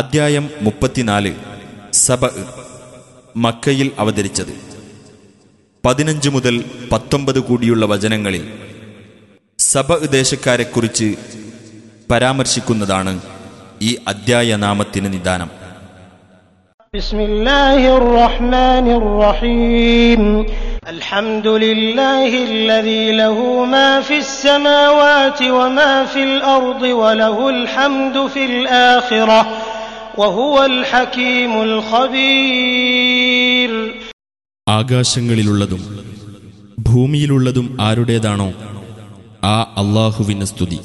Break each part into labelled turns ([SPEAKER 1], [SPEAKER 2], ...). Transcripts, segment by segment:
[SPEAKER 1] അധ്യായം മുപ്പത്തിനാല് സബ മക്കയിൽ അവതരിച്ചത് പതിനഞ്ച് മുതൽ പത്തൊമ്പത് കൂടിയുള്ള വചനങ്ങളിൽ സബ ദേശക്കാരെക്കുറിച്ച് പരാമർശിക്കുന്നതാണ് ഈ അധ്യായ നാമത്തിന് നിദാനം
[SPEAKER 2] الحمد لله الذي له ما في السماوات وما في الأرض وله الحمد في الآخرة
[SPEAKER 1] ആകാശങ്ങളിലുള്ളതും ഭൂമിയിലുള്ളതും ആരുടേതാണോ ആ അള്ളാഹുവിന് സ്തുതി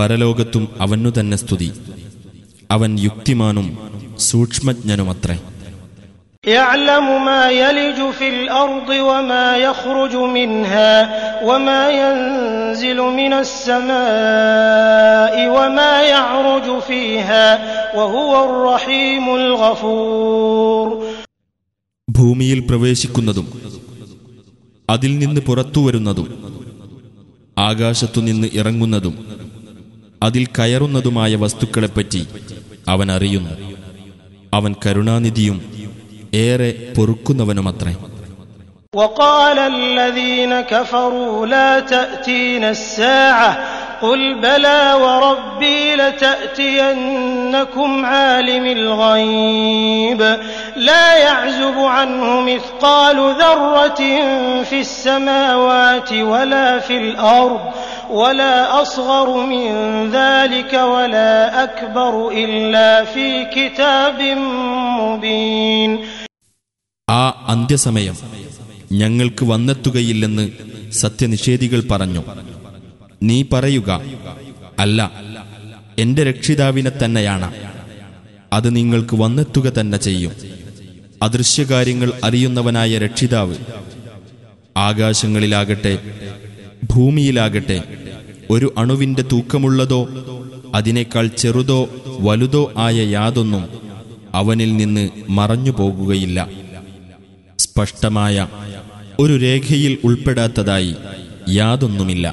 [SPEAKER 1] പരലോകത്തും അവനു തന്നെ സ്തുതി അവൻ യുക്തിമാനും സൂക്ഷ്മജ്ഞനുമത്രേ
[SPEAKER 2] يعلم ما يلج في الأرض وما يخرج منها وما ينزل من السماء وما يعرج فيها وهو الرحيم الغفور
[SPEAKER 1] ഭൂമിയിൽ പ്രവേശിക്കുന്നതും അതിൽ നിന്ന് പുറത്തു വരുന്നതും ആകാശത്തുനിന്ന് ഇറങ്ങുന്നതും അതിൽ കയറുന്നതുമായ വസ്തുക്കളെപ്പറ്റി അവൻ അറിയുന്നു അവൻ കരുണാനിധിയും ഏറെ പൊറുക്കുന്നവനുമത്രേ
[SPEAKER 2] وقال الذين كفروا لا تأتينا الساعة قل بلى وربي لتأتينكم عالم الغيب لا يعزب عنه مثقال ذرة في السماوات ولا في الأرض ولا أصغر من ذلك ولا أكبر إلا في كتاب مبين
[SPEAKER 1] ആ അന്ത്യസമയം ഞങ്ങൾക്ക് വന്നെത്തുകയില്ലെന്ന് സത്യനിഷേധികൾ പറഞ്ഞു നീ പറയുക അല്ല എന്റെ രക്ഷിതാവിനെ തന്നെയാണ് അത് നിങ്ങൾക്ക് വന്നെത്തുക തന്നെ ചെയ്യും അദൃശ്യകാര്യങ്ങൾ അറിയുന്നവനായ രക്ഷിതാവ് ആകാശങ്ങളിലാകട്ടെ ഭൂമിയിലാകട്ടെ ഒരു അണുവിന്റെ തൂക്കമുള്ളതോ അതിനേക്കാൾ ചെറുതോ വലുതോ ആയ യാതൊന്നും അവനിൽ നിന്ന് മറഞ്ഞു പോകുകയില്ല സ്പഷ്ടമായ ഒരു രേഖയിൽ ഉൾപ്പെടാത്തതായി യാതൊന്നുമില്ല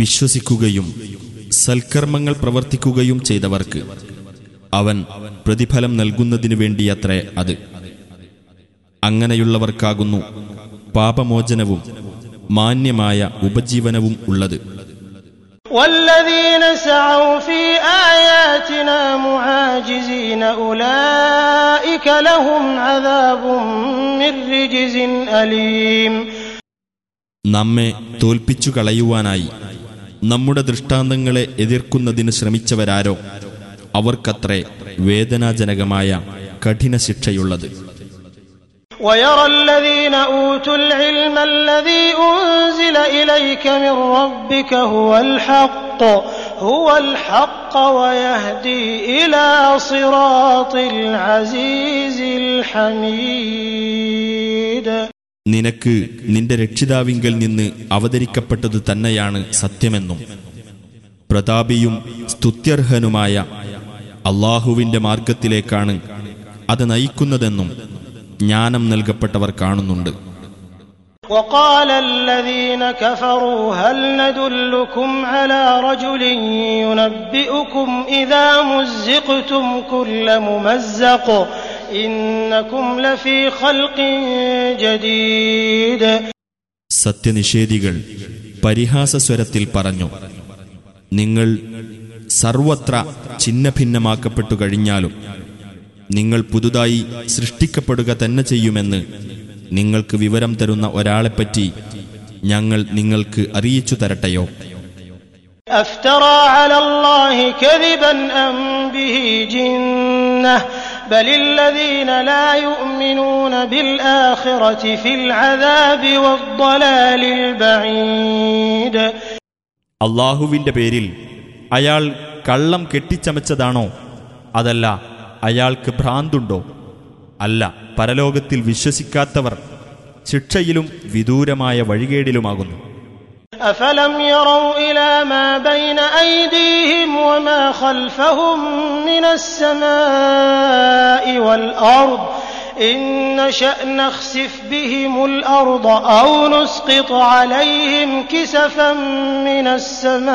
[SPEAKER 1] വിശ്വസിക്കുകയും സൽക്കർമ്മങ്ങൾ പ്രവർത്തിക്കുകയും ചെയ്തവർക്ക് അവൻ പ്രതിഫലം നൽകുന്നതിനു വേണ്ടിയത്രേ അത് അങ്ങനെയുള്ളവർക്കാകുന്നു പാപമോചനവും മാന്യമായ ഉപജീവനവും ഉള്ളത് നമ്മെ തോൽപ്പിച്ചു കളയുവാനായി നമ്മുടെ ദൃഷ്ടാന്തങ്ങളെ എതിർക്കുന്നതിന് ശ്രമിച്ചവരാരോ അവർക്കത്രേ വേദനാജനകമായ കഠിന ശിക്ഷയുള്ളത്
[SPEAKER 2] ويرى الذين أوتوا العلم الذي أنزل إليك من ربك هو الحق هو الحق ويهدي إلى صراط العزيز الحميد
[SPEAKER 1] നിനക്ക് നിന്റെ രക്ഷിതാവിങ്കിൽ നിന്ന് അവതരിക്കപ്പെട്ടത് തന്നെയാണ് സത്യമെന്നും പ്രതാപിയും സ്തുത്യർഹനുമായ അള്ളാഹുവിന്റെ മാർഗത്തിലേക്കാണ് അത് നയിക്കുന്നതെന്നും ജ്ഞാനം നൽകപ്പെട്ടവർ കാണുന്നുണ്ട്
[SPEAKER 2] وقال الذين كفروا هل على رجل ينبئكم مزقتم كل ممزق لفي خلق جديد
[SPEAKER 1] സത്യനിഷേധികൾ പരിഹാസ സ്വരത്തിൽ പറഞ്ഞു നിങ്ങൾ സർവത്ര ഭിന്നമാക്കപ്പെട്ടു കഴിഞ്ഞാലും നിങ്ങൾ പുതുതായി സൃഷ്ടിക്കപ്പെടുക തന്നെ ചെയ്യുമെന്ന് നിങ്ങൾക്ക് വിവരം തരുന്ന ഒരാളെപ്പറ്റി ഞങ്ങൾ നിങ്ങൾക്ക് അറിയിച്ചു തരട്ടെയോ അള്ളാഹുവിന്റെ പേരിൽ അയാൾ കള്ളം കെട്ടിച്ചമച്ചതാണോ അതല്ല അയാൾക്ക് ഭ്രാന്തുണ്ടോ അല്ല പരലോകത്തിൽ വിശ്വസിക്കാത്തവർ ശിക്ഷയിലും വിദൂരമായ വഴികേടിലുമാകുന്നു
[SPEAKER 2] ൂസ്കിത്തോ അലൈഹിം കിസഫം മിനസ്സമ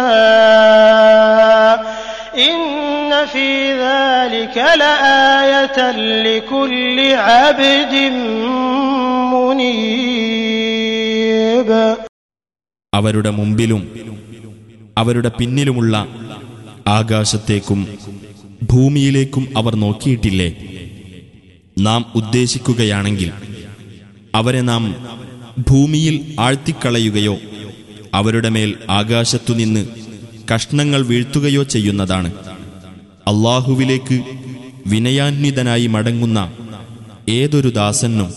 [SPEAKER 1] അവരുടെ മുമ്പിലും അവരുടെ പിന്നിലുമുള്ള ആകാശത്തേക്കും ഭൂമിയിലേക്കും അവർ നോക്കിയിട്ടില്ലേ നാം ഉദ്ദേശിക്കുകയാണെങ്കിൽ അവരെ നാം ഭൂമിയിൽ ആഴ്ത്തിക്കളയുകയോ അവരുടെ മേൽ ആകാശത്തുനിന്ന് കഷ്ണങ്ങൾ വീഴ്ത്തുകയോ ചെയ്യുന്നതാണ് അള്ളാഹുവിലേക്ക് വിനയാന്വിതനായി മടങ്ങുന്ന ഏതൊരു ദാസനും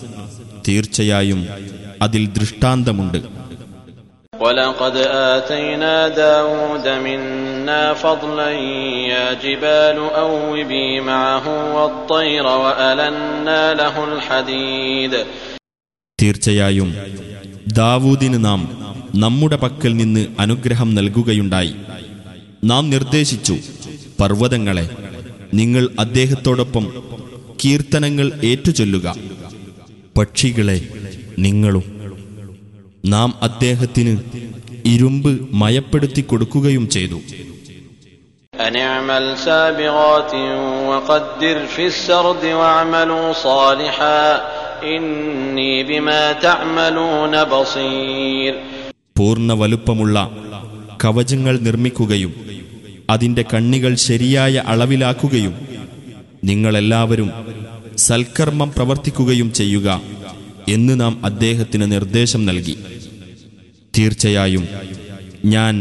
[SPEAKER 1] തീർച്ചയായും അതിൽ ദൃഷ്ടാന്തമുണ്ട് തീർച്ചയായും ദാവൂദിന് നാം നമ്മുടെ പക്കൽ നിന്ന് അനുഗ്രഹം നൽകുകയുണ്ടായി നാം നിർദ്ദേശിച്ചു പർവ്വതങ്ങളെ നിങ്ങൾ അദ്ദേഹത്തോടൊപ്പം കീർത്തനങ്ങൾ ഏറ്റുചൊല്ലുക പക്ഷികളെ നിങ്ങളും നാം അദ്ദേഹത്തിന് ഇരുമ്പ് മയപ്പെടുത്തി കൊടുക്കുകയും ചെയ്തു പൂർണ്ണ വലുപ്പമുള്ള കവചങ്ങൾ നിർമ്മിക്കുകയും അതിൻ്റെ കണ്ണികൾ ശരിയായ അളവിലാക്കുകയും നിങ്ങളെല്ലാവരും സൽക്കർമ്മം പ്രവർത്തിക്കുകയും ചെയ്യുക എന്ന് നാം അദ്ദേഹത്തിന് നിർദ്ദേശം നൽകി തീർച്ചയായും ഞാൻ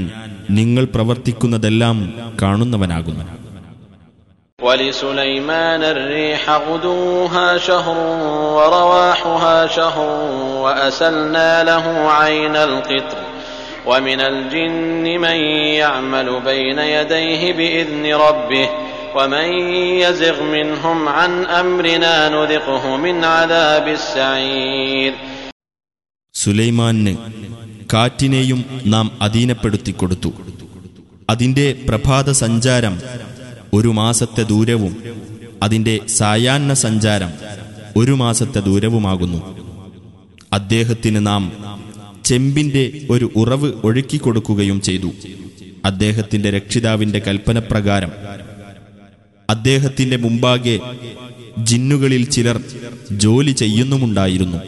[SPEAKER 1] നിങ്ങൾ പ്രവർത്തിക്കുന്നതെല്ലാം കാണുന്നവനാകുന്നു
[SPEAKER 3] ولسليمان الريح غدوها شهر ورواحها شهر وأسلنا له عين القطر ومن الجن من يعمل بين يديه بإذن ربه ومن يزغ منهم عن أمرنا نذقه من عذاب السعير
[SPEAKER 1] സുലൈമാന് കാറ്റിനെയും നാം അധീനപ്പെടുത്തി കൊടുത്തു അതിൻ്റെ പ്രഭാത സഞ്ചാരം ഒരു മാസത്തെ ദൂരവും അതിൻ്റെ സായാഹ്ന സഞ്ചാരം ഒരു മാസത്തെ ദൂരവുമാകുന്നു അദ്ദേഹത്തിന് നാം ചെമ്പിന്റെ ഒരു ഉറവ് ഒഴുക്കിക്കൊടുക്കുകയും ചെയ്തു അദ്ദേഹത്തിന്റെ രക്ഷിതാവിന്റെ കൽപ്പനപ്രകാരം അദ്ദേഹത്തിന്റെ മുമ്പാകെ ജിന്നുകളിൽ ചിലർ ജോലി ചെയ്യുന്നുമുണ്ടായിരുന്നു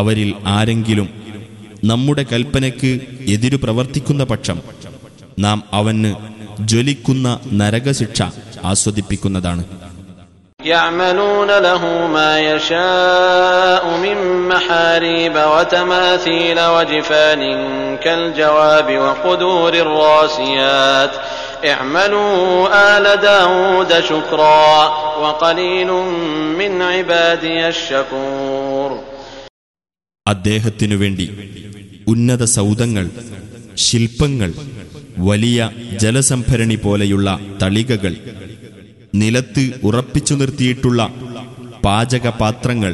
[SPEAKER 1] അവരിൽ ആരെങ്കിലും നമ്മുടെ കൽപ്പനയ്ക്ക് എതിരു പ്രവർത്തിക്കുന്ന പക്ഷം നാം അവന് ജ്വലിക്കുന്ന നരകശിക്ഷ ആസ്വദിപ്പിക്കുന്നതാണ്
[SPEAKER 3] يعملون له ما يشاء من محاريب وتماثيل وجفان كالجواب وقدور الراسيات اعملوا آل داود شكرا وقليل من عبادي الشكور
[SPEAKER 1] അദ്ദേഹത്തിനു ഉന്നത സൗദങ്ങൾ ശില്പങ്ങൾ വലിയ ജലസംഭരണി പോലെയുള്ള തളികകൾ നിലത്ത് ഉറപ്പിച്ചു നിർത്തിയിട്ടുള്ള പാചകപാത്രങ്ങൾ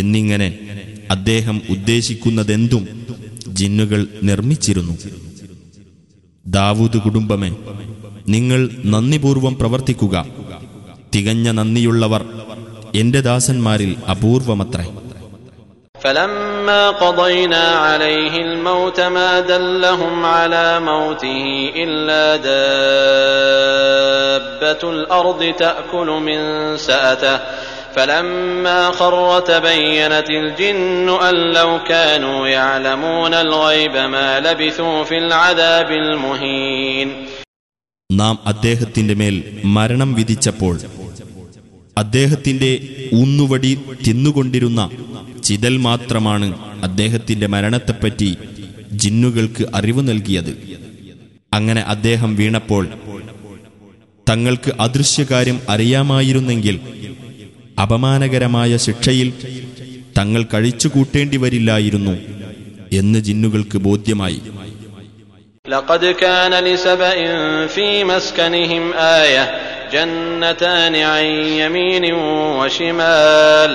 [SPEAKER 1] എന്നിങ്ങനെ അദ്ദേഹം ഉദ്ദേശിക്കുന്നതെന്തും ജിന്നുകൾ നിർമ്മിച്ചിരുന്നു ദാവൂദ് കുടുംബമേ നിങ്ങൾ നന്ദിപൂർവം പ്രവർത്തിക്കുക തികഞ്ഞ നന്ദിയുള്ളവർ എന്റെ ദാസന്മാരിൽ അപൂർവമത്രേ
[SPEAKER 3] ഫലം فلما قضينا عليه الموت ما دلهم على موته إلا دابة الأرض تأكل من سأته فلما خر تبينت الجن أن لو كانوا يعلمون الغيب ما لبثوا في العذاب المهين
[SPEAKER 1] നാം അദ്ദേഹത്തിന്റെ مارنم മരണം چپول അദ്ദേഹത്തിന്റെ ഊന്നുവടി തിന്നുകൊണ്ടിരുന്ന ചിതൽ മാത്രമാണ് അദ്ദേഹത്തിന്റെ മരണത്തെപ്പറ്റി ജിന്നുകൾക്ക് അറിവ് നൽകിയത് അങ്ങനെ അദ്ദേഹം വീണപ്പോൾ തങ്ങൾക്ക് അദൃശ്യകാര്യം അറിയാമായിരുന്നെങ്കിൽ അപമാനകരമായ ശിക്ഷയിൽ തങ്ങൾ കഴിച്ചു കൂട്ടേണ്ടി വരില്ലായിരുന്നു എന്ന് ജിന്നുകൾക്ക് ബോധ്യമായി
[SPEAKER 3] لقد كان ഇൻ في മസ്കനിഹിം ആയ جنتان عن يمين وشمال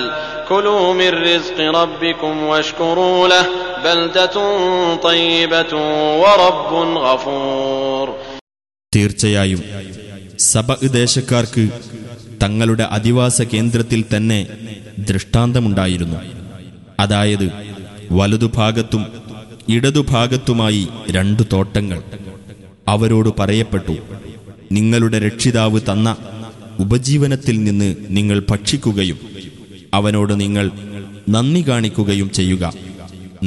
[SPEAKER 3] كلوا من رزق ربكم واشكروا له بلدة طيبة ورب غفور
[SPEAKER 1] തീർച്ചയായും സഭ ദേശക്കാർക്ക് തങ്ങളുടെ അധിവാസ കേന്ദ്രത്തിൽ തന്നെ ദൃഷ്ടാന്തമുണ്ടായിരുന്നു അതായത് വലതുഭാഗത്തും ഇടതുഭാഗത്തുമായി രണ്ടു തോട്ടങ്ങൾ അവരോട് പറയപ്പെട്ടു നിങ്ങളുടെ രക്ഷിതാവ് തന്ന ഉപജീവനത്തിൽ നിന്ന് നിങ്ങൾ ഭക്ഷിക്കുകയും അവനോട് നിങ്ങൾ നന്ദി കാണിക്കുകയും ചെയ്യുക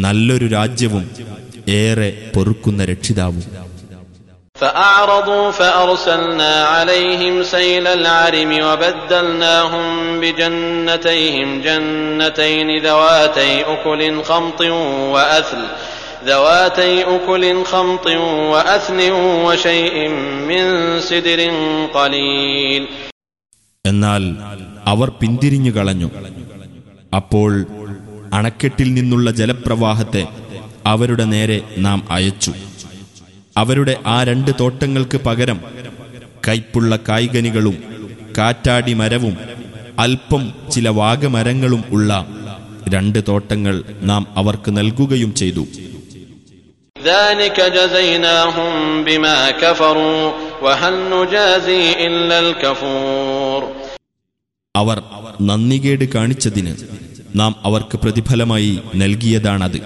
[SPEAKER 1] നല്ലൊരു രാജ്യവും ഏറെ പൊറുക്കുന്ന രക്ഷിതാവും
[SPEAKER 3] فأعرضوا فأرسلنا عليهم سيل العرم وبدلناهم بجنتيهم جنتين ذواتي أكل خمط وأثل ذواتي أكل خمط وأثن وشيء من سدر قليل
[SPEAKER 1] എന്നാൽ അവർ പിന്തിരിഞ്ഞു കളഞ്ഞു അപ്പോൾ അണക്കെട്ടിൽ നിന്നുള്ള ജലപ്രവാഹത്തെ അവരുടെ നേരെ നാം അയച്ചു അവരുടെ ആ രണ്ട് തോട്ടങ്ങൾക്ക് പകരം കൈപ്പുള്ള കായ്കനികളും കാറ്റാടി മരവും അല്പം ചില വാഗമരങ്ങളും ഉള്ള രണ്ട് തോട്ടങ്ങൾ നാം അവർക്ക് നൽകുകയും ചെയ്തു
[SPEAKER 3] ذلك جزيناهم بما كفروا وهل نجازي إلا الكفور
[SPEAKER 1] അവർ നന്ദികേട് കാണിച്ചതിന് നാം അവർക്ക് പ്രതിഫലമായി നൽകിയതാണത്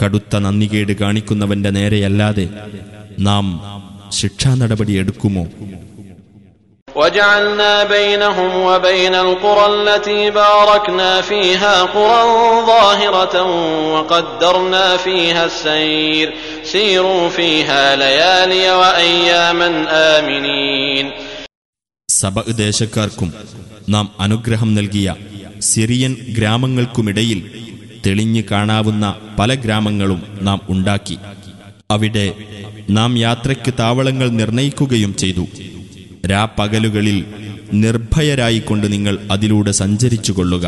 [SPEAKER 1] കടുത്ത നന്ദികേട് കാണിക്കുന്നവന്റെ നേരെയല്ലാതെ നാം ശിക്ഷാ നടപടി എടുക്കുമോ
[SPEAKER 3] وجعلنا بينهم وبين القرى التي باركنا فيها قرى ظاهرة وقدرنا فيها السير سيروا فيها ليالي وأياما آمنين
[SPEAKER 1] സഭ ദേശക്കാർക്കും നാം അനുഗ്രഹം നൽകിയ സിറിയൻ ഗ്രാമങ്ങൾക്കുമിടയിൽ തെളിഞ്ഞു കാണാവുന്ന പല ഗ്രാമങ്ങളും നാം ഉണ്ടാക്കി അവിടെ നാം യാത്രയ്ക്ക് താവളങ്ങൾ നിർണയിക്കുകയും ചെയ്തു രാപ്പകലുകളിൽ നിർഭയരായിക്കൊണ്ട് നിങ്ങൾ അതിലൂടെ സഞ്ചരിച്ചു കൊള്ളുക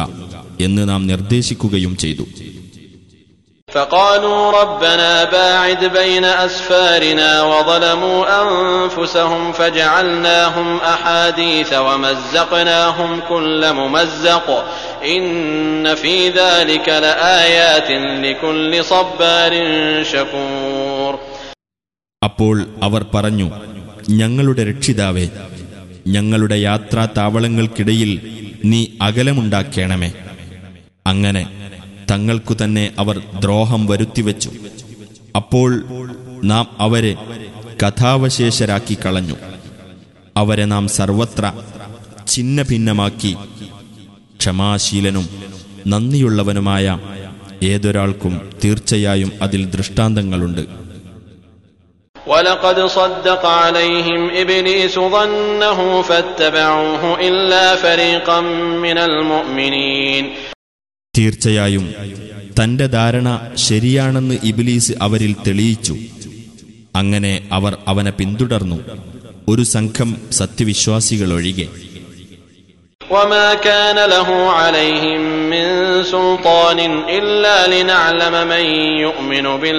[SPEAKER 1] എന്ന് നാം നിർദ്ദേശിക്കുകയും ചെയ്തു അപ്പോൾ അവർ പറഞ്ഞു ഞങ്ങളുടെ രക്ഷിതാവേ ഞങ്ങളുടെ യാത്രാ താവളങ്ങൾക്കിടയിൽ നീ അകലമുണ്ടാക്കേണമേ അങ്ങനെ തങ്ങൾക്കു തന്നെ അവർ ദ്രോഹം വരുത്തിവെച്ചു അപ്പോൾ നാം അവരെ കഥാവശേഷരാക്കി കളഞ്ഞു അവരെ നാം സർവത്ര ഛിന്ന ഭിന്നമാക്കി ക്ഷമാശീലനും നന്ദിയുള്ളവനുമായ ഏതൊരാൾക്കും തീർച്ചയായും അതിൽ ദൃഷ്ടാന്തങ്ങളുണ്ട്
[SPEAKER 3] ولقد صدق عليهم إبليس ظنه فاتبعوه إلا فريقا من المؤمنين
[SPEAKER 1] തീർച്ചയായും തന്റെ ധാരണ ശരിയാണെന്ന് ഇബിലീസ് അവരിൽ തെളിയിച്ചു അങ്ങനെ അവർ അവനെ പിന്തുടർന്നു ഒരു സംഘം സത്യവിശ്വാസികളൊഴികെ
[SPEAKER 3] ഒഴികെ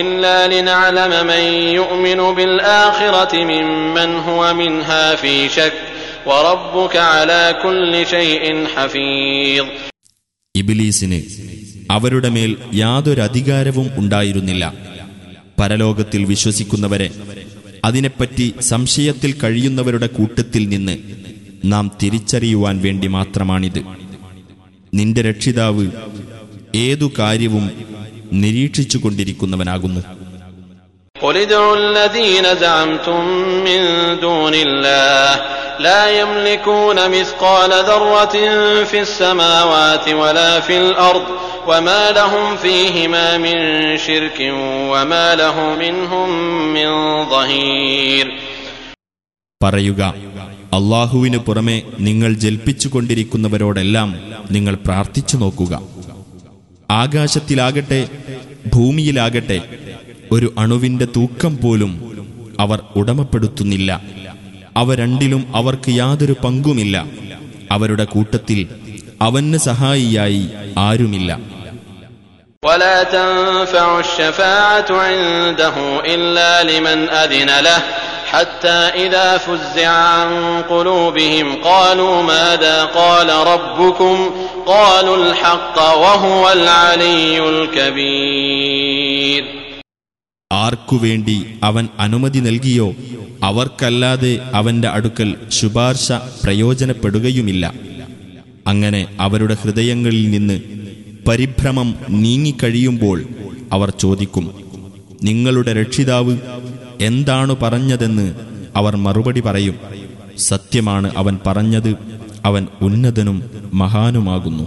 [SPEAKER 3] إلا لنعلم من يؤمن بالآخرة ممن هو منها في شك وربك على كل شيء حفيظ
[SPEAKER 1] ഇബിലീസിന് അവരുടെ മേൽ അധികാരവും ഉണ്ടായിരുന്നില്ല പരലോകത്തിൽ വിശ്വസിക്കുന്നവരെ അതിനെപ്പറ്റി സംശയത്തിൽ കഴിയുന്നവരുടെ കൂട്ടത്തിൽ നിന്ന് നാം തിരിച്ചറിയുവാൻ വേണ്ടി മാത്രമാണിത് നിന്റെ രക്ഷിതാവ് ഏതു കാര്യവും നിരീക്ഷിച്ചു കൊണ്ടിരിക്കുന്നവനാകുന്നു പറയുക അള്ളാഹുവിനു പുറമെ നിങ്ങൾ ജൽപ്പിച്ചുകൊണ്ടിരിക്കുന്നവരോടെല്ലാം നിങ്ങൾ പ്രാർത്ഥിച്ചു നോക്കുക ആകാശത്തിലാകട്ടെ ഭൂമിയിലാകട്ടെ ഒരു അണുവിന്റെ തൂക്കം പോലും അവർ ഉടമപ്പെടുത്തുന്നില്ല അവ രണ്ടിലും അവർക്ക് യാതൊരു പങ്കുമില്ല അവരുടെ കൂട്ടത്തിൽ അവന് സഹായിയായി ആരുമില്ല
[SPEAKER 3] ولا تنفع الشفاعة عنده إلا لمن أذن له حتى إذا فزع عن قلوبهم قالوا ماذا قال ربكم قالوا الحق وهو العلي
[SPEAKER 1] الكبير ആർക്കു വേണ്ടി അവൻ അനുമതി നൽകിയോ അവർക്കല്ലാതെ അവന്റെ അടുക്കൽ ശുപാർശ പ്രയോജനപ്പെടുകയുമില്ല അങ്ങനെ അവരുടെ ഹൃദയങ്ങളിൽ നിന്ന് പരിഭ്രമം നീങ്ങിക്കഴിയുമ്പോൾ അവർ ചോദിക്കും നിങ്ങളുടെ രക്ഷിതാവ് എന്താണു പറഞ്ഞതെന്ന് അവർ മറുപടി പറയും സത്യമാണ് അവൻ പറഞ്ഞത് അവൻ ഉന്നതനും മഹാനുമാകുന്നു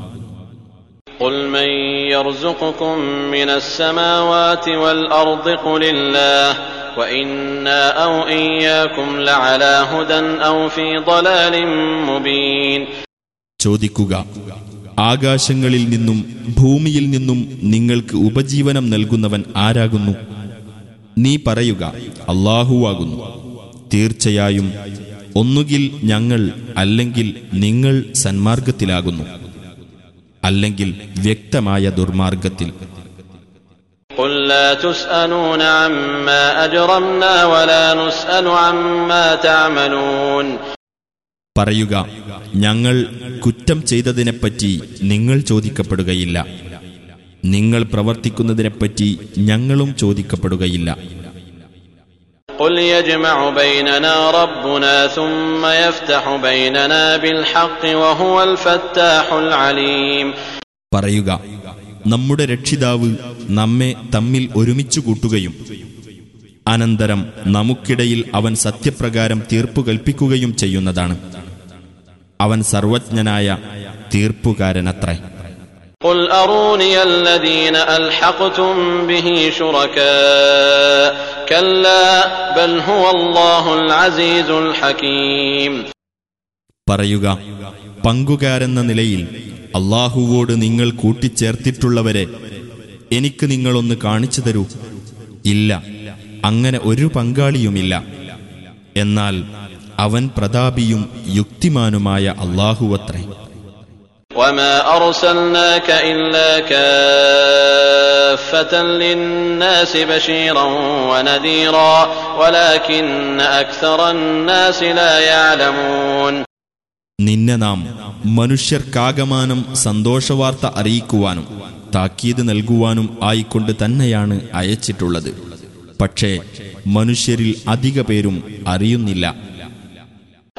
[SPEAKER 1] ചോദിക്കുക ആകാശങ്ങളിൽ നിന്നും ഭൂമിയിൽ നിന്നും നിങ്ങൾക്ക് ഉപജീവനം നൽകുന്നവൻ ആരാകുന്നു നീ പറയുക അള്ളാഹുവാകുന്നു തീർച്ചയായും ഒന്നുകിൽ ഞങ്ങൾ അല്ലെങ്കിൽ നിങ്ങൾ സന്മാർഗത്തിലാകുന്നു അല്ലെങ്കിൽ വ്യക്തമായ ദുർമാർഗത്തിൽ പറയുക ഞങ്ങൾ കുറ്റം ചെയ്തതിനെപ്പറ്റി നിങ്ങൾ ചോദിക്കപ്പെടുകയില്ല നിങ്ങൾ പ്രവർത്തിക്കുന്നതിനെപ്പറ്റി ഞങ്ങളും ചോദിക്കപ്പെടുകയില്ല പറയുക നമ്മുടെ രക്ഷിതാവ് നമ്മെ തമ്മിൽ ഒരുമിച്ചു കൂട്ടുകയും അനന്തരം നമുക്കിടയിൽ അവൻ സത്യപ്രകാരം തീർപ്പു കൽപ്പിക്കുകയും ചെയ്യുന്നതാണ് അവൻ സർവജ്ഞനായ തീർപ്പുകാരനത്രേ
[SPEAKER 3] قل أروني الذين ألحقتم به شركاء كلا بل هو الله العزيز الحكيم
[SPEAKER 1] പറയുക പങ്കുകാരെന്ന നിലയിൽ അള്ളാഹുവോട് നിങ്ങൾ കൂട്ടിച്ചേർത്തിട്ടുള്ളവരെ എനിക്ക് നിങ്ങളൊന്ന് കാണിച്ചു തരൂ ഇല്ല അങ്ങനെ ഒരു പങ്കാളിയുമില്ല എന്നാൽ അവൻ പ്രതാപിയും യുക്തിമാനുമായ അള്ളാഹുവത്രേ
[SPEAKER 3] وما أرسلناك إلا كافة للناس بشيرا ونذيرا ولكن أكثر الناس لا يعلمون
[SPEAKER 1] നിന്നെ നാം മനുഷ്യർക്കാകമാനം സന്തോഷവാർത്ത അറിയിക്കുവാനും താക്കീത് നൽകുവാനും ആയിക്കൊണ്ട് തന്നെയാണ് അയച്ചിട്ടുള്ളത് പക്ഷേ മനുഷ്യരിൽ അധിക പേരും അറിയുന്നില്ല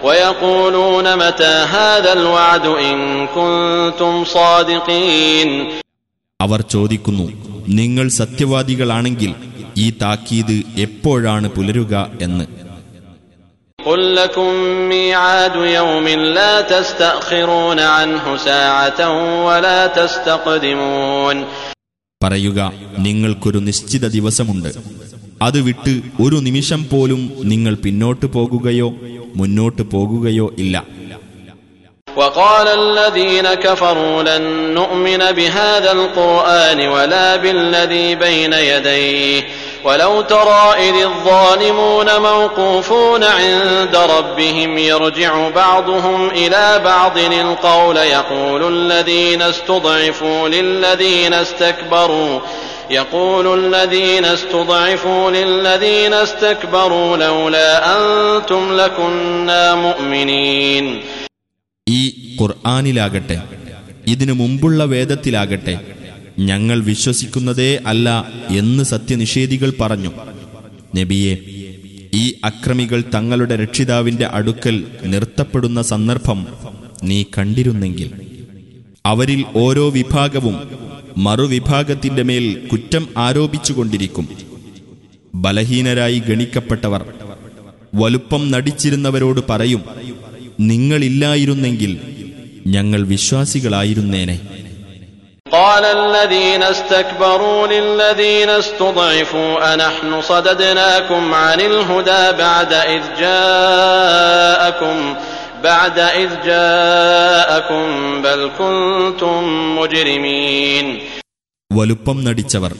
[SPEAKER 3] ويقولون متى هذا الوعد إن كنتم صادقين
[SPEAKER 1] അവർ ചോദിക്കുന്നു നിങ്ങൾ സത്യവാദികളാണെങ്കിൽ ഈ താക്കീത് എപ്പോഴാണ് പുലരുക എന്ന് പറയുക നിങ്ങൾക്കൊരു നിശ്ചിത ദിവസമുണ്ട് അത് വിട്ട് ഒരു നിമിഷം പോലും നിങ്ങൾ പിന്നോട്ട് പോകുകയോ മുന്നോട്ട് പോകുകയോ ഇല്ല
[SPEAKER 3] وقال الذين كفروا لن نؤمن بهذا القرآن ولا بالذي بين يديه ولو ترى إذ الظالمون موقوفون عند ربهم يرجع بعضهم إلى بعض القول يقول الذين استضعفوا للذين استكبروا يقول الذين استضعفوا للذين استكبروا لولا أنتم لكنا مؤمنين
[SPEAKER 1] ഈ ഖുർആനിലാകട്ടെ ഇതിനു മുമ്പുള്ള വേദത്തിലാകട്ടെ ഞങ്ങൾ വിശ്വസിക്കുന്നതേ അല്ല എന്ന് സത്യനിഷേധികൾ പറഞ്ഞു നബിയെ ഈ അക്രമികൾ തങ്ങളുടെ രക്ഷിതാവിന്റെ അടുക്കൽ നിർത്തപ്പെടുന്ന സന്ദർഭം നീ കണ്ടിരുന്നെങ്കിൽ അവരിൽ ഓരോ വിഭാഗവും മറുവിഭാഗത്തിന്റെ മേൽ കുറ്റം ആരോപിച്ചുകൊണ്ടിരിക്കും ബലഹീനരായി ഗണിക്കപ്പെട്ടവർ വലുപ്പം നടിച്ചിരുന്നവരോട് പറയും നിങ്ങളില്ലായിരുന്നെങ്കിൽ ഞങ്ങൾ വിശ്വാസികളായിരുന്നേനെ
[SPEAKER 3] ും بعد إذ جاءكم بل كنتم مجرمين
[SPEAKER 1] വലുപ്പം നടിച്ചവർ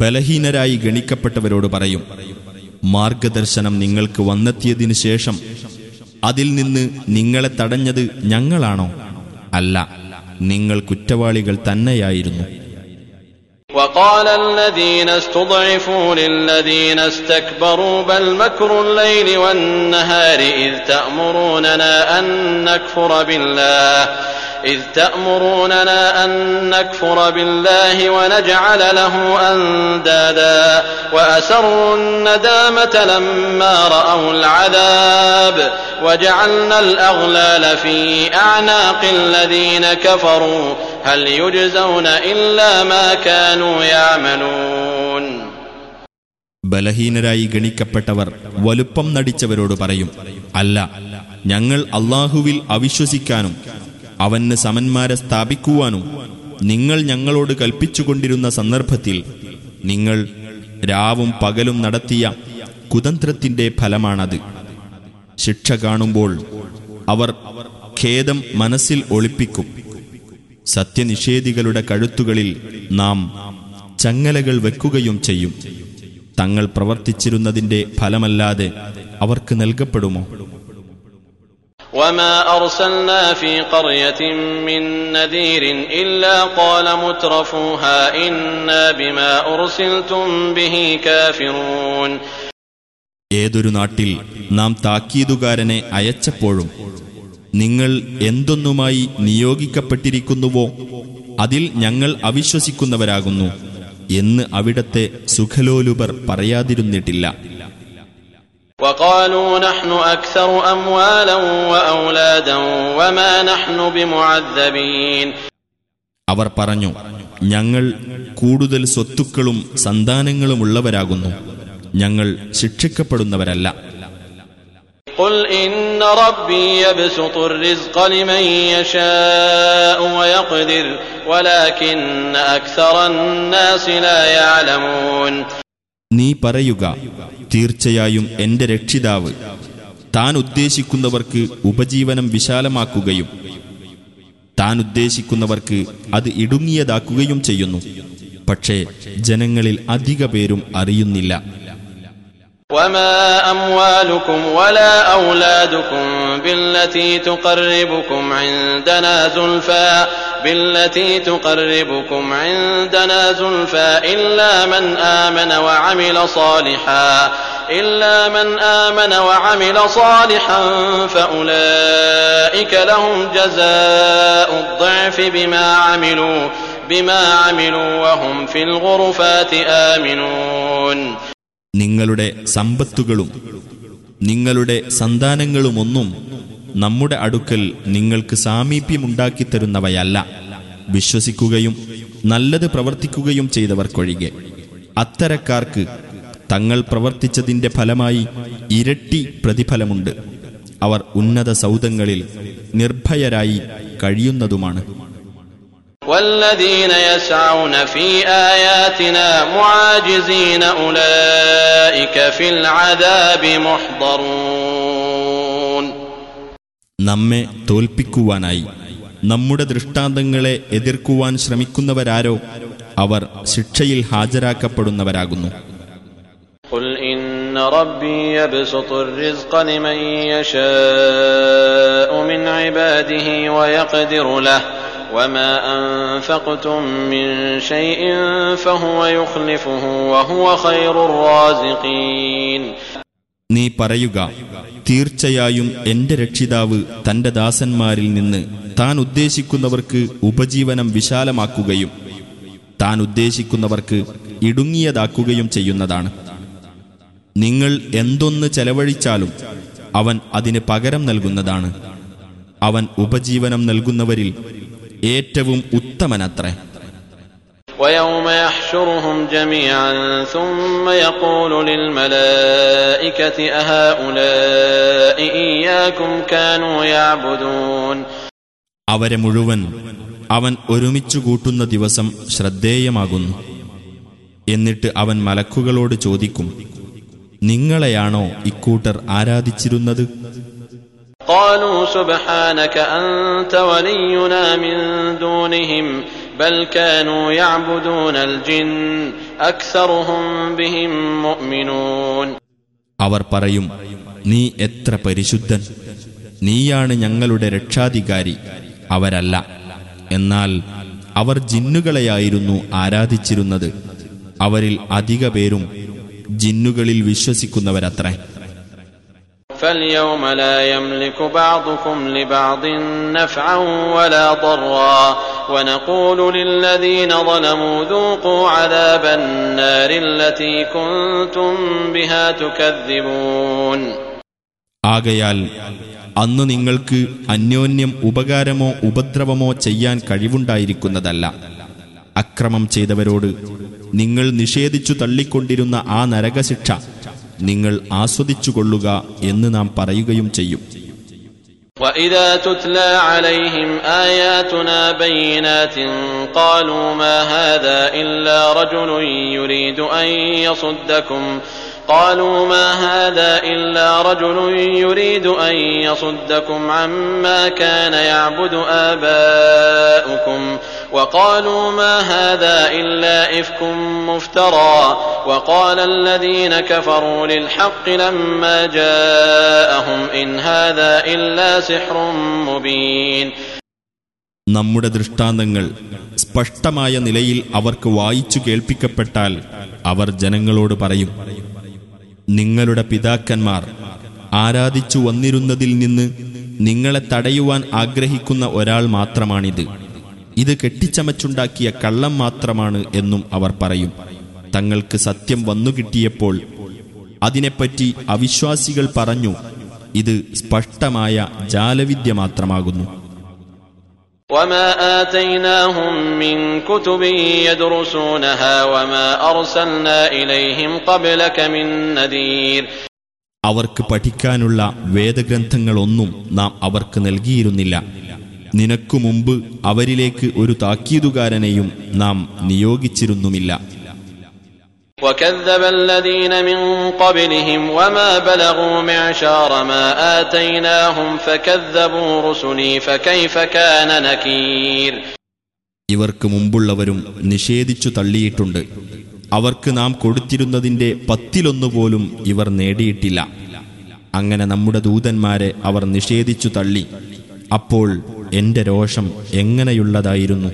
[SPEAKER 1] ബലഹീനരായി ഗണിക്കപ്പെട്ടവരോട് പറയും മാർഗദർശനം നിങ്ങൾക്ക് വന്നെത്തിയതിനു ശേഷം അതിൽ നിന്ന് നിങ്ങളെ തടഞ്ഞത് ഞങ്ങളാണോ അല്ല നിങ്ങൾ കുറ്റവാളികൾ തന്നെയായിരുന്നു
[SPEAKER 3] وقال الذين استضعفوا للذين استكبروا بل مكر الليل والنهار إذ تأمروننا أن نكفر بالله إذ تأمروننا أن نكفر بالله ونجعل له أندادا وأسروا الندامة لما رأوا العذاب وجعلنا الأغلال في أعناق الذين كفروا هل يجزون إلا ما كانوا يعملون
[SPEAKER 1] ബലഹീനരായി ഗണിക്കപ്പെട്ടവർ വലുപ്പം നടിച്ചവരോട് പറയും അല്ല ഞങ്ങൾ അള്ളാഹുവിൽ അവിശ്വസിക്കാനും അവന് സമന്മാരെ സ്ഥാപിക്കുവാനും നിങ്ങൾ ഞങ്ങളോട് കൽപ്പിച്ചുകൊണ്ടിരുന്ന സന്ദർഭത്തിൽ നിങ്ങൾ രാവും പകലും നടത്തിയ കുതന്ത്രത്തിന്റെ ഫലമാണത് ശിക്ഷ കാണുമ്പോൾ അവർ ഖേദം മനസ്സിൽ ഒളിപ്പിക്കും സത്യനിഷേധികളുടെ കഴുത്തുകളിൽ നാം ചങ്ങലകൾ വെക്കുകയും ചെയ്യും തങ്ങൾ പ്രവർത്തിച്ചിരുന്നതിന്റെ ഫലമല്ലാതെ അവർക്ക് നൽകപ്പെടുമോ
[SPEAKER 3] وما أرسلنا في قرية من نذير إلا قال مترفوها إنا بما أرسلتم به كافرون
[SPEAKER 1] ഏതൊരു നാട്ടിൽ നാം താക്കീതുകാരനെ അയച്ചപ്പോഴും നിങ്ങൾ എന്തൊന്നുമായി നിയോഗിക്കപ്പെട്ടിരിക്കുന്നുവോ അതിൽ ഞങ്ങൾ അവിശ്വസിക്കുന്നവരാകുന്നു എന്ന് അവിടത്തെ സുഖലോലുപർ പറയാതിരുന്നിട്ടില്ല അവർ പറഞ്ഞു ഞങ്ങൾ കൂടുതൽ സ്വത്തുക്കളും സന്താനങ്ങളും ഞങ്ങൾ ശിക്ഷിക്കപ്പെടുന്നവരല്ല നീ പറയുക തീർച്ചയായും എന്റെ രക്ഷിതാവ് താൻ ഉദ്ദേശിക്കുന്നവർക്ക് ഉപജീവനം വിശാലമാക്കുകയും താൻ ഉദ്ദേശിക്കുന്നവർക്ക് അത് ഇടുങ്ങിയതാക്കുകയും ചെയ്യുന്നു പക്ഷേ ജനങ്ങളിൽ അധിക പേരും അറിയുന്നില്ല
[SPEAKER 3] وما أموالكم ولا أولادكم بالتي تقربكم عندنا زلفى بالتي تقربكم عندنا زلفى إلا من آمن وعمل صالحا إلا من آمن وعمل صالحا فأولئك لهم جزاء الضعف بما عملوا بما عملوا وهم في الغرفات آمنون
[SPEAKER 1] നിങ്ങളുടെ സമ്പത്തുകളും നിങ്ങളുടെ സന്താനങ്ങളുമൊന്നും നമ്മുടെ അടുക്കൽ നിങ്ങൾക്ക് സാമീപ്യമുണ്ടാക്കിത്തരുന്നവയല്ല വിശ്വസിക്കുകയും നല്ലത് പ്രവർത്തിക്കുകയും ചെയ്തവർക്കൊഴികെ അത്തരക്കാർക്ക് തങ്ങൾ പ്രവർത്തിച്ചതിന്റെ ഫലമായി ഇരട്ടി പ്രതിഫലമുണ്ട് അവർ ഉന്നത സൗദങ്ങളിൽ നിർഭയരായി കഴിയുന്നതുമാണ്
[SPEAKER 3] والذين يسعون في آياتنا معاجزين أولئك في العذاب
[SPEAKER 1] محضرون നമ്മെ തോൽപ്പിക്കുവാനായി നമ്മുടെ ദൃഷ്ടാന്തങ്ങളെ എതിർക്കുവാൻ ശ്രമിക്കുന്നവരാരോ അവർ ശിക്ഷയിൽ ഹാജരാക്കപ്പെടുന്നവരാകുന്നു
[SPEAKER 3] وما أنفقتم من شيء فهو يخلفه وهو خير الرازقين
[SPEAKER 1] നീ പറയുക തീർച്ചയായും എന്റെ രക്ഷിതാവ് തന്റെ ദാസന്മാരിൽ നിന്ന് താൻ ഉദ്ദേശിക്കുന്നവർക്ക് ഉപജീവനം വിശാലമാക്കുകയും താൻ ഉദ്ദേശിക്കുന്നവർക്ക് ഇടുങ്ങിയതാക്കുകയും ചെയ്യുന്നതാണ് നിങ്ങൾ എന്തൊന്ന് ചെലവഴിച്ചാലും അവൻ അതിന് പകരം നൽകുന്നതാണ് അവൻ ഉപജീവനം നൽകുന്നവരിൽ ഏറ്റവും ഉത്തമനത്രേ
[SPEAKER 3] ويوم يحشرهم جميعا ثم يقول للملائكة أهؤلاء إياكم كانوا يعبدون
[SPEAKER 1] അവരെ മുഴുവൻ അവൻ ഒരുമിച്ചു കൂട്ടുന്ന ദിവസം ശ്രദ്ധേയമാകുന്നു എന്നിട്ട് അവൻ മലക്കുകളോട് ചോദിക്കും നിങ്ങളെയാണോ ഇക്കൂട്ടർ ആരാധിച്ചിരുന്നത്
[SPEAKER 3] قالوا سبحانك أنت ولينا من دونهم بل كانوا يعبدون الجن أكثرهم بهم مؤمنون
[SPEAKER 1] അവർ പറയും നീ എത്ര പരിശുദ്ധൻ നീയാണ് ഞങ്ങളുടെ രക്ഷാധികാരി അവരല്ല എന്നാൽ അവർ ജിന്നുകളെയായിരുന്നു ആരാധിച്ചിരുന്നത് അവരിൽ അധിക പേരും ജിന്നുകളിൽ വിശ്വസിക്കുന്നവരത്രേ
[SPEAKER 3] فاليوم لا يملك بعضكم لبعض نفعا ولا ضرا ونقول للذين ظلموا ذوقوا عذاب النار التي كنتم بها تكذبون
[SPEAKER 1] ആകയാൽ അന്ന് നിങ്ങൾക്ക് അന്യോന്യം ഉപകാരമോ ഉപദ്രവമോ ചെയ്യാൻ കഴിവുണ്ടായിരിക്കുന്നതല്ല അക്രമം ചെയ്തവരോട് നിങ്ങൾ നിഷേധിച്ചു തള്ളിക്കൊണ്ടിരുന്ന ആ നരകശിക്ഷ നിങ്ങൾ ആസ്വദിച്ചുകൊള്ളുക എന്ന് നാം പറയുകയും ചെയ്യും
[SPEAKER 3] وإذا تتلى عليهم آياتنا بينات قالوا ما هذا إلا رجل يريد أن يصدكم قالوا ما هذا إلا رجل يريد أن يصدكم عما كان يعبد آباؤكم وقالوا ما هذا إلا إفك مفترى وقال الذين كفروا للحق لما جاءهم إن هذا إلا سحر مبين
[SPEAKER 1] നമ്മുടെ ദൃഷ്ടാന്തങ്ങൾ സ്പഷ്ടമായ നിലയിൽ അവർക്ക് വായിച്ചു കേൾപ്പിക്കപ്പെട്ടാൽ അവർ ജനങ്ങളോട് പറയും നിങ്ങളുടെ പിതാക്കന്മാർ ആരാധിച്ചു വന്നിരുന്നതിൽ നിന്ന് നിങ്ങളെ തടയുവാൻ ആഗ്രഹിക്കുന്ന ഒരാൾ മാത്രമാണിത് ഇത് കെട്ടിച്ചമച്ചുണ്ടാക്കിയ കള്ളം മാത്രമാണ് എന്നും അവർ പറയും തങ്ങൾക്ക് സത്യം വന്നുകിട്ടിയപ്പോൾ അതിനെപ്പറ്റി അവിശ്വാസികൾ പറഞ്ഞു ഇത് സ്പഷ്ടമായ ജാലവിദ്യ മാത്രമാകുന്നു
[SPEAKER 3] وما آتيناهم من كتب يدرسونها وما أرسلنا إليهم قبلك من نذير
[SPEAKER 1] അവർക്ക് പഠിക്കാനുള്ള വേദഗ്രന്ഥങ്ങളൊന്നും നാം അവർക്ക് നൽകിയിരുന്നില്ല നിനക്കു മുമ്പ് അവരിലേക്ക് ഒരു താക്കീതുകാരനെയും നാം നിയോഗിച്ചിരുന്നുമില്ല
[SPEAKER 3] وكذب الذين من قبلهم وما بلغوا معشار ما آتيناهم فكذبوا رسلي فكيف كان نكير
[SPEAKER 1] ഇവർക്ക് മുമ്പുള്ളവരും നിഷേധിച്ചു തള്ളിയിട്ടുണ്ട് അവർക്ക് നാം കൊടുത്തിരുന്നതിൻ്റെ പത്തിലൊന്നുപോലും ഇവർ നേടിയിട്ടില്ല അങ്ങനെ നമ്മുടെ ദൂതന്മാരെ അവർ നിഷേധിച്ചു തള്ളി അപ്പോൾ എൻ്റെ രോഷം എങ്ങനെയുള്ളതായിരുന്നു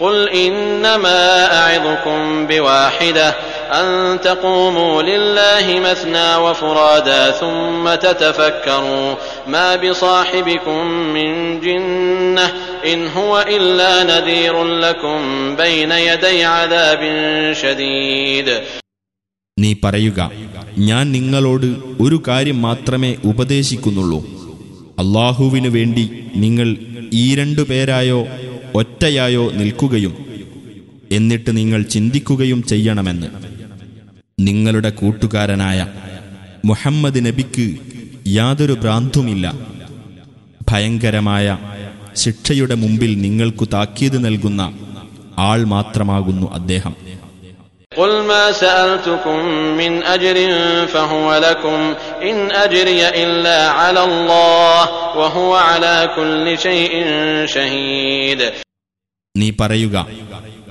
[SPEAKER 3] قل إنما أعظكم بواحدة أن تقوموا لله مثنى وفرادا ثم تتفكروا ما بصاحبكم من جنة إن هو إلا نذير لكم بين يدي عذاب شديد
[SPEAKER 1] നീ പറയുക ഞാൻ നിങ്ങളോട് ഒരു കാര്യം മാത്രമേ ഉപദേശിക്കുന്നുള്ളൂ അള്ളാഹുവിനു വേണ്ടി നിങ്ങൾ ഈ രണ്ടു പേരായോ ഒറ്റയായോ നിൽക്കുകയും എന്നിട്ട് നിങ്ങൾ ചിന്തിക്കുകയും ചെയ്യണമെന്ന് നിങ്ങളുടെ കൂട്ടുകാരനായ മുഹമ്മദ് നബിക്ക് യാതൊരു ഭ്രാന്തുമില്ല ഭയങ്കരമായ ശിക്ഷയുടെ മുമ്പിൽ നിങ്ങൾക്കു താക്കീത് നൽകുന്ന ആൾ മാത്രമാകുന്നു അദ്ദേഹം
[SPEAKER 3] قل ما سألتكم من أجر فهو لكم إن أجري إلا على الله وهو على كل شيء شهيد
[SPEAKER 1] നീ പറയുക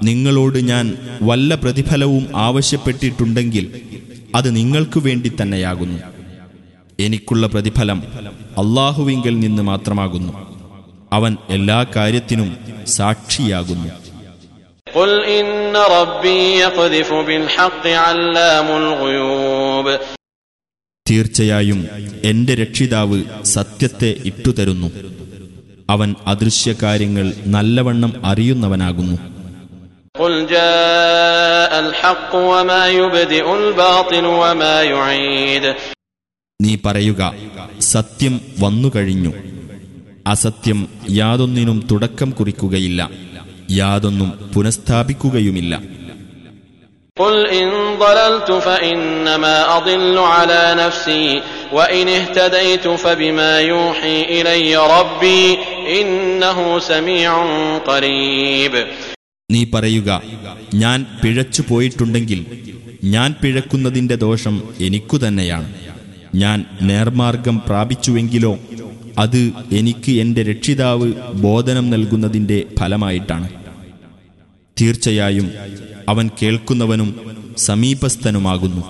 [SPEAKER 1] നിങ്ങളോട് ഞാൻ വല്ല പ്രതിഫലവും ആവശ്യപ്പെട്ടിട്ടുണ്ടെങ്കിൽ അത് നിങ്ങൾക്കു വേണ്ടി തന്നെയാകുന്നു എനിക്കുള്ള പ്രതിഫലം അള്ളാഹുവിങ്കിൽ നിന്ന് മാത്രമാകുന്നു അവൻ എല്ലാ കാര്യത്തിനും സാക്ഷിയാകുന്നു തീർച്ചയായും എന്റെ രക്ഷിതാവ് സത്യത്തെ ഇട്ടുതരുന്നു അവൻ അദൃശ്യകാര്യങ്ങൾ നല്ലവണ്ണം അറിയുന്നവനാകുന്നു നീ പറയുക സത്യം വന്നുകഴിഞ്ഞു അസത്യം യാതൊന്നിനും തുടക്കം കുറിക്കുകയില്ല യാതൊന്നും പുനഃസ്ഥാപിക്കുകയുമില്ല നീ പറയുക ഞാൻ പിഴച്ചു പോയിട്ടുണ്ടെങ്കിൽ ഞാൻ പിഴക്കുന്നതിന്റെ ദോഷം എനിക്കു തന്നെയാണ് ഞാൻ നേർമാർഗം പ്രാപിച്ചുവെങ്കിലോ അത് എനിക്ക് എന്റെ രക്ഷിതാവ് ബോധനം നൽകുന്നതിൻ്റെ ഫലമായിട്ടാണ് തീർച്ചയായും അവൻ കേൾക്കുന്നവനും സമീപസ്ഥനുമാകുന്നു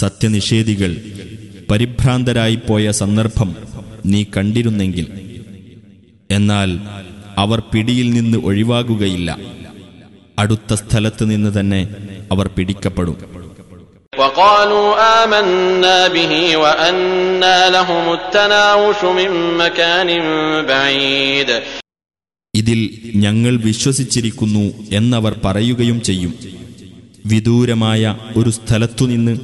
[SPEAKER 1] സത്യനിഷേധികൾ പരിഭ്രാന്തരായി പോയ സന്ദർഭം നീ കണ്ടിരുന്നെങ്കിൽ എന്നാൽ അവർ പിടിയിൽ നിന്ന് ഒഴിവാകുകയില്ല അടുത്ത സ്ഥലത്ത് നിന്ന് തന്നെ അവർ പിടിക്കപ്പെടും ഇതിൽ ഞങ്ങൾ വിശ്വസിച്ചിരിക്കുന്നു എന്നവർ പറയുകയും ചെയ്യും വിദൂരമായ ഒരു സ്ഥലത്തുനിന്ന്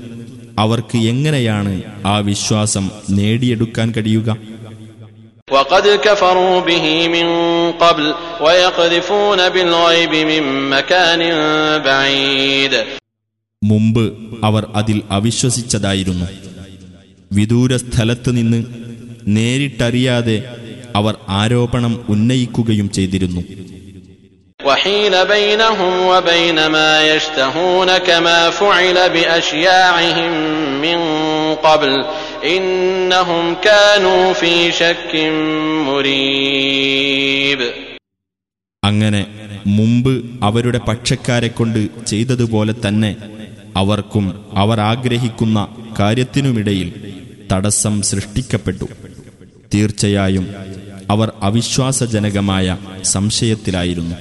[SPEAKER 1] അവർക്ക് എങ്ങനെയാണ് ആ വിശ്വാസം നേടിയെടുക്കാൻ കഴിയുക
[SPEAKER 3] وقد كفروا به من قبل ويقذفون بالغيب من مكان بعيد
[SPEAKER 1] മുമ്പ് അവർ അതിൽ അവിശ്വസിച്ചതായിരുന്നു വിദൂര സ്ഥലത്ത് നിന്ന് നേരിട്ടറിയാതെ അവർ ആരോപണം ഉന്നയിക്കുകയും ചെയ്തിരുന്നു
[SPEAKER 3] وحيل بينهم وبين ما يشتهون كما فعل بأشياعهم من قبل إنهم كانوا في شك مريب
[SPEAKER 1] അങ്ങനെ മുമ്പ് അവരുടെ പക്ഷക്കാരെ കൊണ്ട് ചെയ്തതുപോലെ തന്നെ അവർക്കും അവർ ആഗ്രഹിക്കുന്ന കാര്യത്തിനുമിടയിൽ തടസ്സം സൃഷ്ടിക്കപ്പെട്ടു തീർച്ചയായും അവർ അവിശ്വാസജനകമായ സംശയത്തിലായിരുന്നു